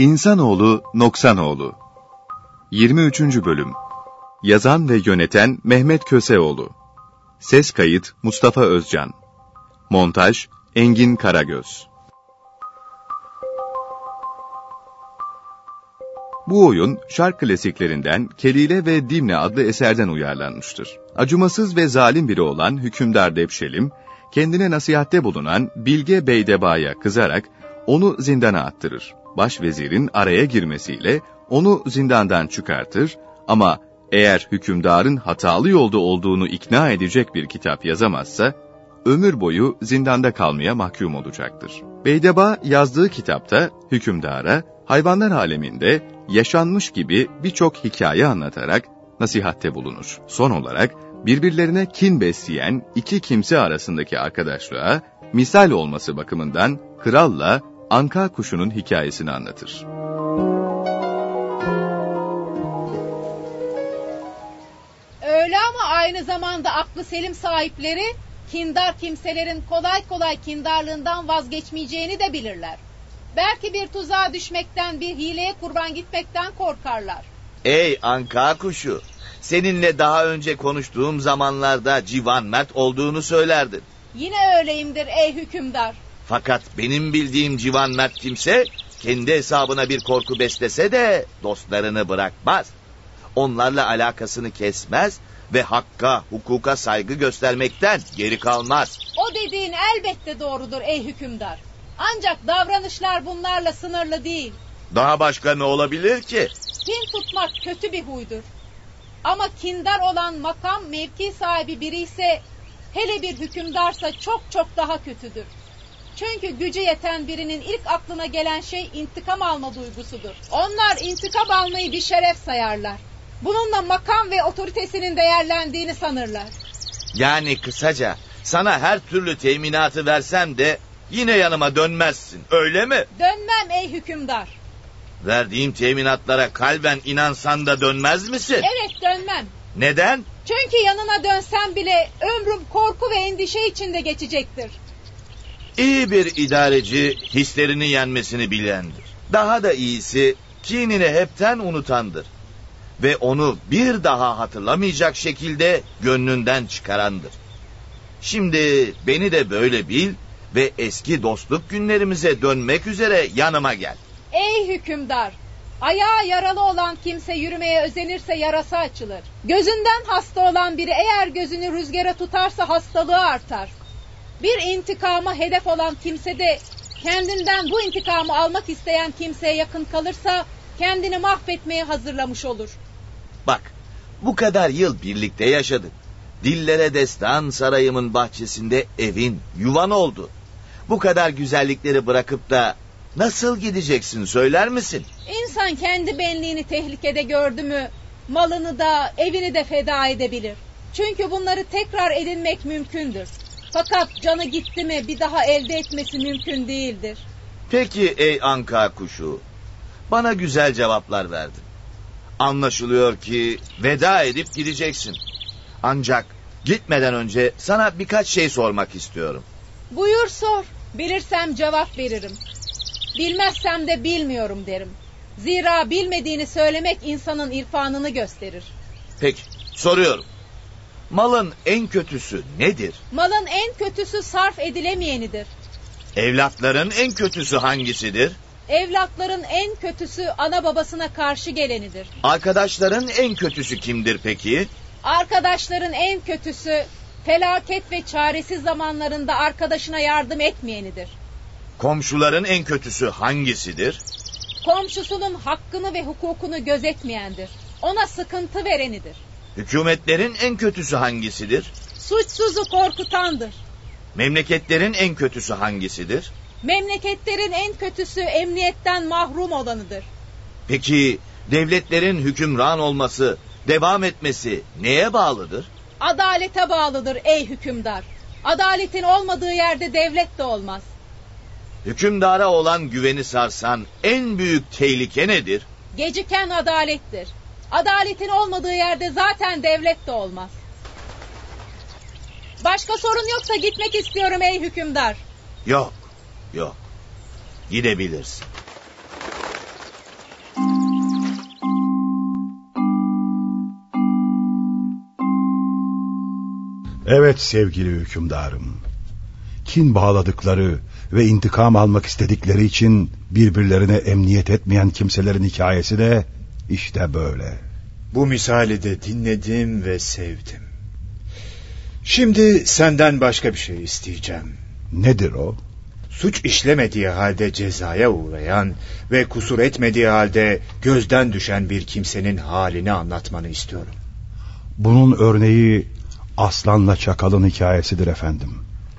İnsanoğlu Noksanoğlu 23. Bölüm Yazan ve yöneten Mehmet Köseoğlu Ses kayıt Mustafa Özcan Montaj Engin Karagöz Bu oyun şark klasiklerinden Kelile ve Dimne adlı eserden uyarlanmıştır. Acımasız ve zalim biri olan hükümdar Devşelim, kendine nasihatte bulunan Bilge Beydeba'ya kızarak onu zindana attırır. Başvezirin araya girmesiyle onu zindandan çıkartır ama eğer hükümdarın hatalı yolda olduğunu ikna edecek bir kitap yazamazsa, ömür boyu zindanda kalmaya mahkum olacaktır. Beydeba yazdığı kitapta hükümdara hayvanlar aleminde yaşanmış gibi birçok hikaye anlatarak nasihatte bulunur. Son olarak birbirlerine kin besleyen iki kimse arasındaki arkadaşlığa misal olması bakımından kralla anka kuşunun hikayesini anlatır. Öyle ama aynı zamanda aklı selim sahipleri kindar kimselerin kolay kolay kindarlığından vazgeçmeyeceğini de bilirler. Belki bir tuzağa düşmekten, bir hileye kurban gitmekten korkarlar. Ey anka kuşu, seninle daha önce konuştuğum zamanlarda civan mert olduğunu söylerdin. Yine öyleyimdir ey hükümdar. Fakat benim bildiğim civan mert kimse kendi hesabına bir korku beslese de dostlarını bırakmaz. Onlarla alakasını kesmez ve hakka, hukuka saygı göstermekten geri kalmaz. O dediğin elbette doğrudur ey hükümdar. Ancak davranışlar bunlarla sınırlı değil. Daha başka ne olabilir ki? Kin tutmak kötü bir huydur. Ama kindar olan makam mevki sahibi biri ise hele bir hükümdarsa çok çok daha kötüdür. Çünkü gücü yeten birinin ilk aklına gelen şey intikam alma duygusudur. Onlar intikam almayı bir şeref sayarlar. Bununla makam ve otoritesinin değerlendiğini sanırlar. Yani kısaca sana her türlü teminatı versem de yine yanıma dönmezsin öyle mi? Dönmem ey hükümdar. Verdiğim teminatlara kalben inansan da dönmez misin? Evet dönmem. Neden? Çünkü yanına dönsem bile ömrüm korku ve endişe içinde geçecektir. İyi bir idareci hislerini yenmesini bilendir. Daha da iyisi kinini hepten unutandır. Ve onu bir daha hatırlamayacak şekilde gönlünden çıkarandır. Şimdi beni de böyle bil ve eski dostluk günlerimize dönmek üzere yanıma gel. Ey hükümdar! Ayağı yaralı olan kimse yürümeye özenirse yarası açılır. Gözünden hasta olan biri eğer gözünü rüzgara tutarsa hastalığı artar. Bir intikama hedef olan kimse de kendinden bu intikamı almak isteyen kimseye yakın kalırsa kendini mahvetmeye hazırlamış olur. Bak bu kadar yıl birlikte yaşadık. Dillere destan sarayımın bahçesinde evin, yuvan oldu. Bu kadar güzellikleri bırakıp da nasıl gideceksin söyler misin? İnsan kendi benliğini tehlikede gördü mü malını da evini de feda edebilir. Çünkü bunları tekrar edinmek mümkündür. Fakat canı gitti mi bir daha elde etmesi mümkün değildir. Peki ey anka kuşu, bana güzel cevaplar verdin. Anlaşılıyor ki veda edip gideceksin. Ancak gitmeden önce sana birkaç şey sormak istiyorum. Buyur sor. Bilirsem cevap veririm. Bilmezsem de bilmiyorum derim. Zira bilmediğini söylemek insanın irfanını gösterir. Peki soruyorum. Malın en kötüsü nedir? Malın en kötüsü sarf edilemeyenidir. Evlatların en kötüsü hangisidir? Evlatların en kötüsü ana babasına karşı gelenidir. Arkadaşların en kötüsü kimdir peki? Arkadaşların en kötüsü felaket ve çaresiz zamanlarında arkadaşına yardım etmeyenidir. Komşuların en kötüsü hangisidir? Komşusunun hakkını ve hukukunu gözetmeyendir. Ona sıkıntı verenidir. Hükümetlerin en kötüsü hangisidir? Suçsuzu korkutandır. Memleketlerin en kötüsü hangisidir? Memleketlerin en kötüsü emniyetten mahrum olanıdır. Peki devletlerin hükümran olması, devam etmesi neye bağlıdır? Adalete bağlıdır ey hükümdar. Adaletin olmadığı yerde devlet de olmaz. Hükümdara olan güveni sarsan en büyük tehlike nedir? Geciken adalettir. Adaletin olmadığı yerde zaten devlet de olmaz. Başka sorun yoksa gitmek istiyorum ey hükümdar. Yok, yok. Gidebilirsin. Evet sevgili hükümdarım. Kin bağladıkları ve intikam almak istedikleri için birbirlerine emniyet etmeyen kimselerin hikayesi de işte böyle. Bu misali de dinledim ve sevdim. Şimdi senden başka bir şey isteyeceğim. Nedir o? Suç işlemediği halde cezaya uğrayan ve kusur etmediği halde gözden düşen bir kimsenin halini anlatmanı istiyorum. Bunun örneği aslanla çakalın hikayesidir efendim.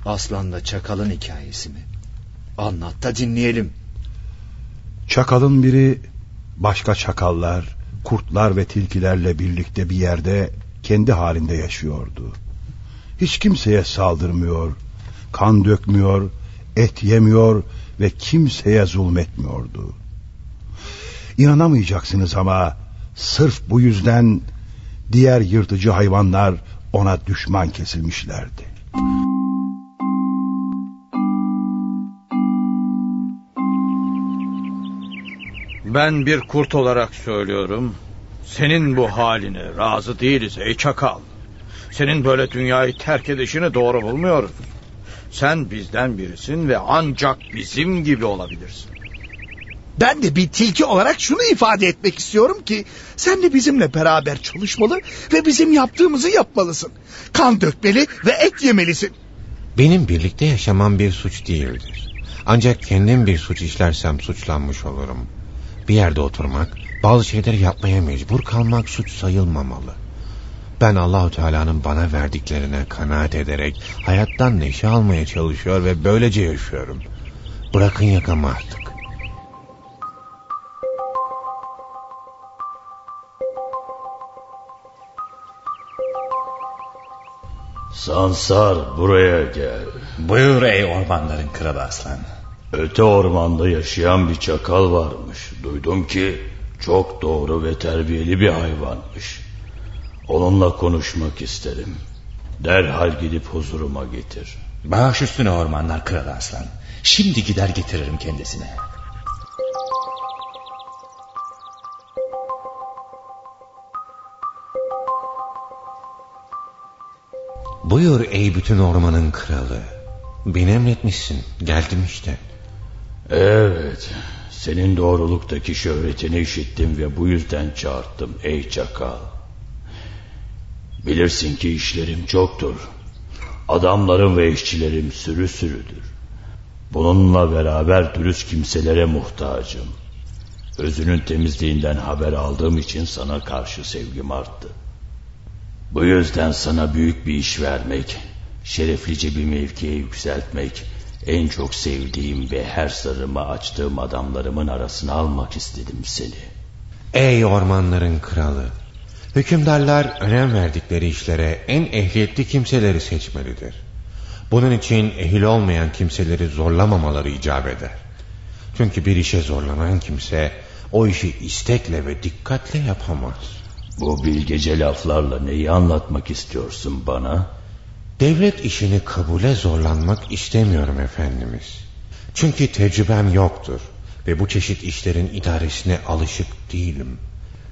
Aslanla çakalın hikayesi mi? Anlat da dinleyelim. Çakalın biri başka çakallar, kurtlar ve tilkilerle birlikte bir yerde kendi halinde yaşıyordu. Hiç kimseye saldırmıyor, kan dökmüyor, et yemiyor ve kimseye zulmetmiyordu. İnanamayacaksınız ama sırf bu yüzden diğer yırtıcı hayvanlar ona düşman kesilmişlerdi. Ben bir kurt olarak söylüyorum. Senin bu haline razı değiliz ey çakal. Senin böyle dünyayı terk edişini doğru bulmuyoruz. Sen bizden birisin ve ancak bizim gibi olabilirsin. Ben de bir tilki olarak şunu ifade etmek istiyorum ki sen de bizimle beraber çalışmalı ve bizim yaptığımızı yapmalısın. Kan dökmeli ve et yemelisin. Benim birlikte yaşamam bir suç değildir. Ancak kendim bir suç işlersem suçlanmış olurum. Bir yerde oturmak, bazı şeyleri yapmaya mecbur kalmak suç sayılmamalı. Ben Allahu Teala'nın bana verdiklerine kanaat ederek hayattan neşe almaya çalışıyor ve böylece yaşıyorum. Bırakın yakamı artık. Sansar buraya gel. Buyur ey ormanların kralı aslan. Öte ormanda yaşayan bir çakal varmış. Duydum ki çok doğru ve terbiyeli bir hayvanmış. Onunla konuşmak isterim. Derhal gidip huzuruma getir. Bağış üstüne ormanlar kralı aslan. Şimdi gider getiririm kendisine. Buyur ey bütün ormanın kralı. Beni emretmişsin. Geldim işte. Evet. Senin doğruluktaki şöhretini işittim ve bu yüzden çağırttım ey çakal. Bilirsin ki işlerim çoktur. Adamlarım ve işçilerim sürü sürüdür. Bununla beraber dürüst kimselere muhtacım. Özünün temizliğinden haber aldığım için sana karşı sevgim arttı. Bu yüzden sana büyük bir iş vermek, şereflice bir mevkiye yükseltmek, en çok sevdiğim ve her sırrımı açtığım adamlarımın arasına almak istedim seni. Ey ormanların kralı! Hükümdarlar önem verdikleri işlere en ehliyetli kimseleri seçmelidir. Bunun için ehil olmayan kimseleri zorlamamaları icap eder. Çünkü bir işe zorlanan kimse o işi istekle ve dikkatle yapamaz. Bu bilgece laflarla neyi anlatmak istiyorsun bana? Devlet işini kabule zorlanmak istemiyorum efendimiz. Çünkü tecrübem yoktur ve bu çeşit işlerin idaresine alışık değilim.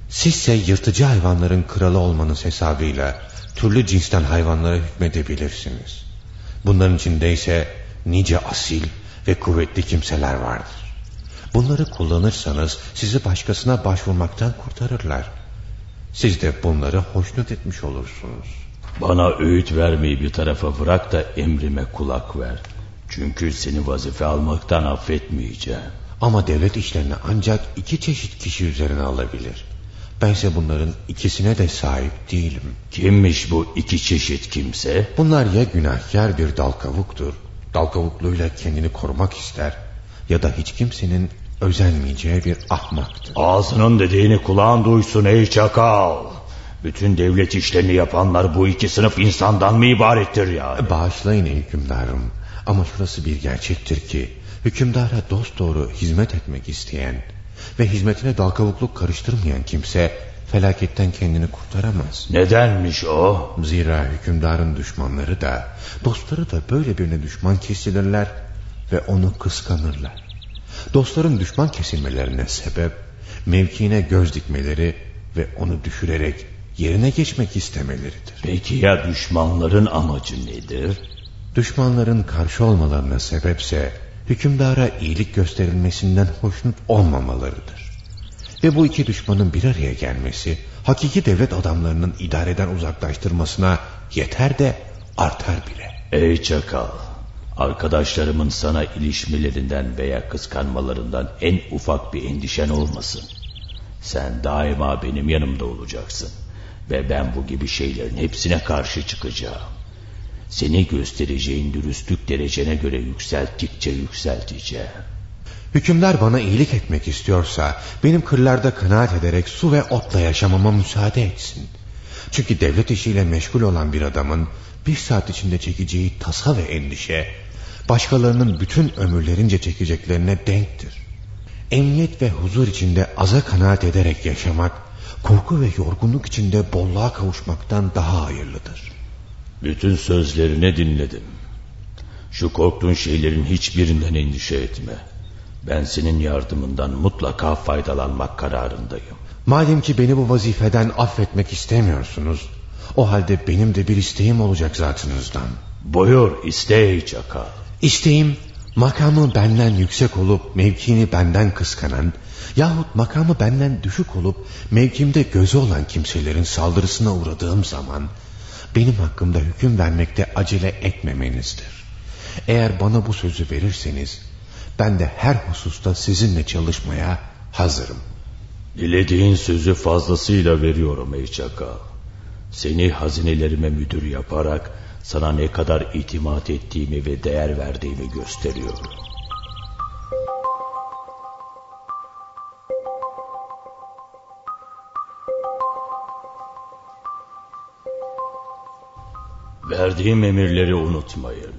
Sizse yırtıcı hayvanların kralı olmanız hesabıyla türlü cinsten hayvanlara hükmedebilirsiniz. Bunların içinde ise nice asil ve kuvvetli kimseler vardır. Bunları kullanırsanız sizi başkasına başvurmaktan kurtarırlar. Siz de bunları hoşnut etmiş olursunuz. Bana öğüt vermeyi bir tarafa bırak da emrime kulak ver. Çünkü seni vazife almaktan affetmeyeceğim. Ama devlet işlerini ancak iki çeşit kişi üzerine alabilir. Bense bunların ikisine de sahip değilim. Kimmiş bu iki çeşit kimse? Bunlar ya günahkar bir dal kavuktur. Dal kendini korumak ister. Ya da hiç kimsenin özenmeyeceği bir ahmaktır. Ağzının dediğini kulağın duysun ey çakal. Bütün devlet işlerini yapanlar bu iki sınıf insandan mı ibarettir yani? Bağışlayın ey hükümdarım. Ama şurası bir gerçektir ki hükümdara dost doğru hizmet etmek isteyen ve hizmetine dal kavukluk karıştırmayan kimse felaketten kendini kurtaramaz. Nedenmiş o? Zira hükümdarın düşmanları da dostları da böyle birine düşman kesilirler ve onu kıskanırlar. Dostların düşman kesilmelerine sebep mevkiine göz dikmeleri ve onu düşürerek yerine geçmek istemeleridir. Peki ya düşmanların amacı nedir? Düşmanların karşı olmalarına sebepse hükümdara iyilik gösterilmesinden hoşnut olmamalarıdır. Ve bu iki düşmanın bir araya gelmesi hakiki devlet adamlarının idareden uzaklaştırmasına yeter de artar bile. Ey çakal, arkadaşlarımın sana ilişmelerinden veya kıskanmalarından en ufak bir endişen olmasın. Sen daima benim yanımda olacaksın ve ben bu gibi şeylerin hepsine karşı çıkacağım. Seni göstereceğin dürüstlük derecene göre yükselttikçe yükselteceğim. Hükümdar bana iyilik etmek istiyorsa benim kırlarda kanaat ederek su ve otla yaşamama müsaade etsin. Çünkü devlet işiyle meşgul olan bir adamın bir saat içinde çekeceği tasa ve endişe başkalarının bütün ömürlerince çekeceklerine denktir. Emniyet ve huzur içinde aza kanaat ederek yaşamak korku ve yorgunluk içinde bolluğa kavuşmaktan daha hayırlıdır. Bütün sözlerini dinledim. Şu korktuğun şeylerin hiçbirinden endişe etme. Ben senin yardımından mutlaka faydalanmak kararındayım. Madem ki beni bu vazifeden affetmek istemiyorsunuz, o halde benim de bir isteğim olacak zatınızdan. Buyur iste çakal. İsteğim makamı benden yüksek olup mevkini benden kıskanan yahut makamı benden düşük olup mevkimde gözü olan kimselerin saldırısına uğradığım zaman benim hakkımda hüküm vermekte acele etmemenizdir. Eğer bana bu sözü verirseniz ben de her hususta sizinle çalışmaya hazırım. Dilediğin sözü fazlasıyla veriyorum ey çakal. Seni hazinelerime müdür yaparak sana ne kadar itimat ettiğimi ve değer verdiğimi gösteriyorum. Verdiğim emirleri unutmayın.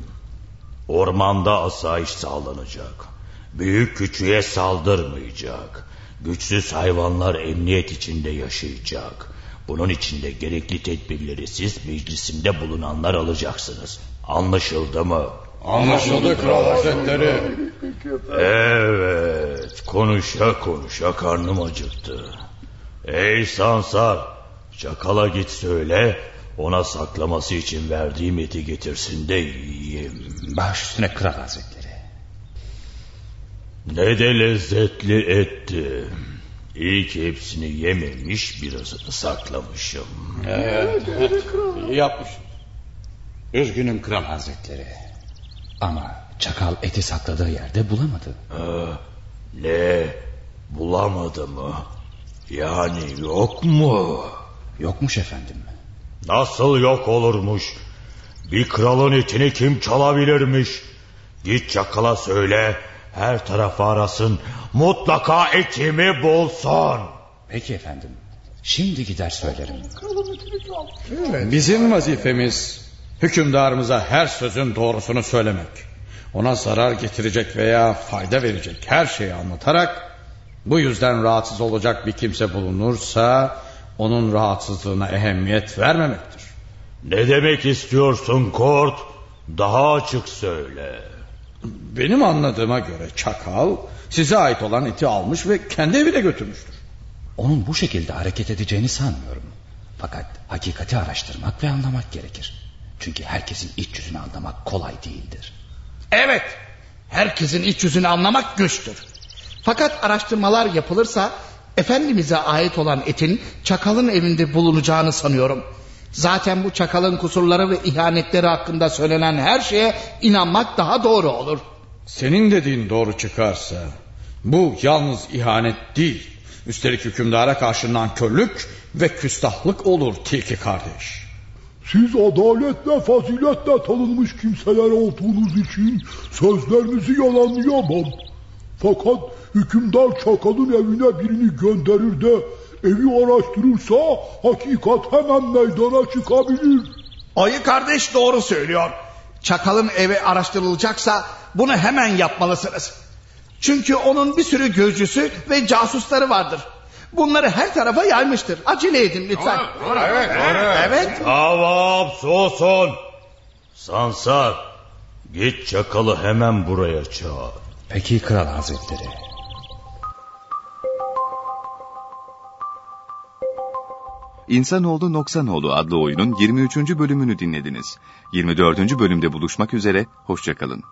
Ormanda asayiş sağlanacak. Büyük küçüğe saldırmayacak. Güçsüz hayvanlar emniyet içinde yaşayacak. Bunun için de gerekli tedbirleri siz meclisimde bulunanlar alacaksınız. Anlaşıldı mı? Anlaşıldı Kral Hazretleri. Evet, konuşa konuşa karnım acıktı. Ey Sansar, çakala git söyle, ona saklaması için verdiğim eti getirsin de yiyeyim. Baş üstüne Kral Hazretleri. Ne de lezzetli etti. İyi ki hepsini yememiş birazını saklamışım. Evet, iyi yapmışsın. Üzgünüm Kral Hazretleri. Ama çakal eti sakladığı yerde bulamadı. Ha, ne? Bulamadı mı? Yani yok mu? Yokmuş efendim. Nasıl yok olurmuş? Bir kralın etini kim çalabilirmiş? Git çakala söyle her tarafı arasın mutlaka etimi bulsun. Peki efendim. Şimdi gider söylerim. Bizim vazifemiz hükümdarımıza her sözün doğrusunu söylemek. Ona zarar getirecek veya fayda verecek her şeyi anlatarak bu yüzden rahatsız olacak bir kimse bulunursa onun rahatsızlığına ehemmiyet vermemektir. Ne demek istiyorsun Kort? Daha açık söyle. Benim anladığıma göre çakal size ait olan eti almış ve kendi evine götürmüştür. Onun bu şekilde hareket edeceğini sanmıyorum. Fakat hakikati araştırmak ve anlamak gerekir. Çünkü herkesin iç yüzünü anlamak kolay değildir. Evet, herkesin iç yüzünü anlamak güçtür. Fakat araştırmalar yapılırsa Efendimiz'e ait olan etin çakalın evinde bulunacağını sanıyorum. Zaten bu çakalın kusurları ve ihanetleri hakkında söylenen her şeye inanmak daha doğru olur. Senin dediğin doğru çıkarsa bu yalnız ihanet değil. Üstelik hükümdara karşı nankörlük ve küstahlık olur tilki kardeş. Siz adaletle faziletle tanınmış kimseler olduğunuz için sözlerinizi yalanlayamam. Fakat hükümdar çakalın evine birini gönderir de evi araştırırsa hakikat hemen meydana çıkabilir. Ayı kardeş doğru söylüyor. Çakalın evi araştırılacaksa bunu hemen yapmalısınız. Çünkü onun bir sürü gözcüsü ve casusları vardır. Bunları her tarafa yaymıştır. Acele edin lütfen. Doğru, evet, doğru. Evet. Tamam susun. Sansar git çakalı hemen buraya çağır. Peki Kral Hazretleri. İnsanoğlu Noksanoğlu adlı oyunun 23. bölümünü dinlediniz. 24. bölümde buluşmak üzere, hoşçakalın.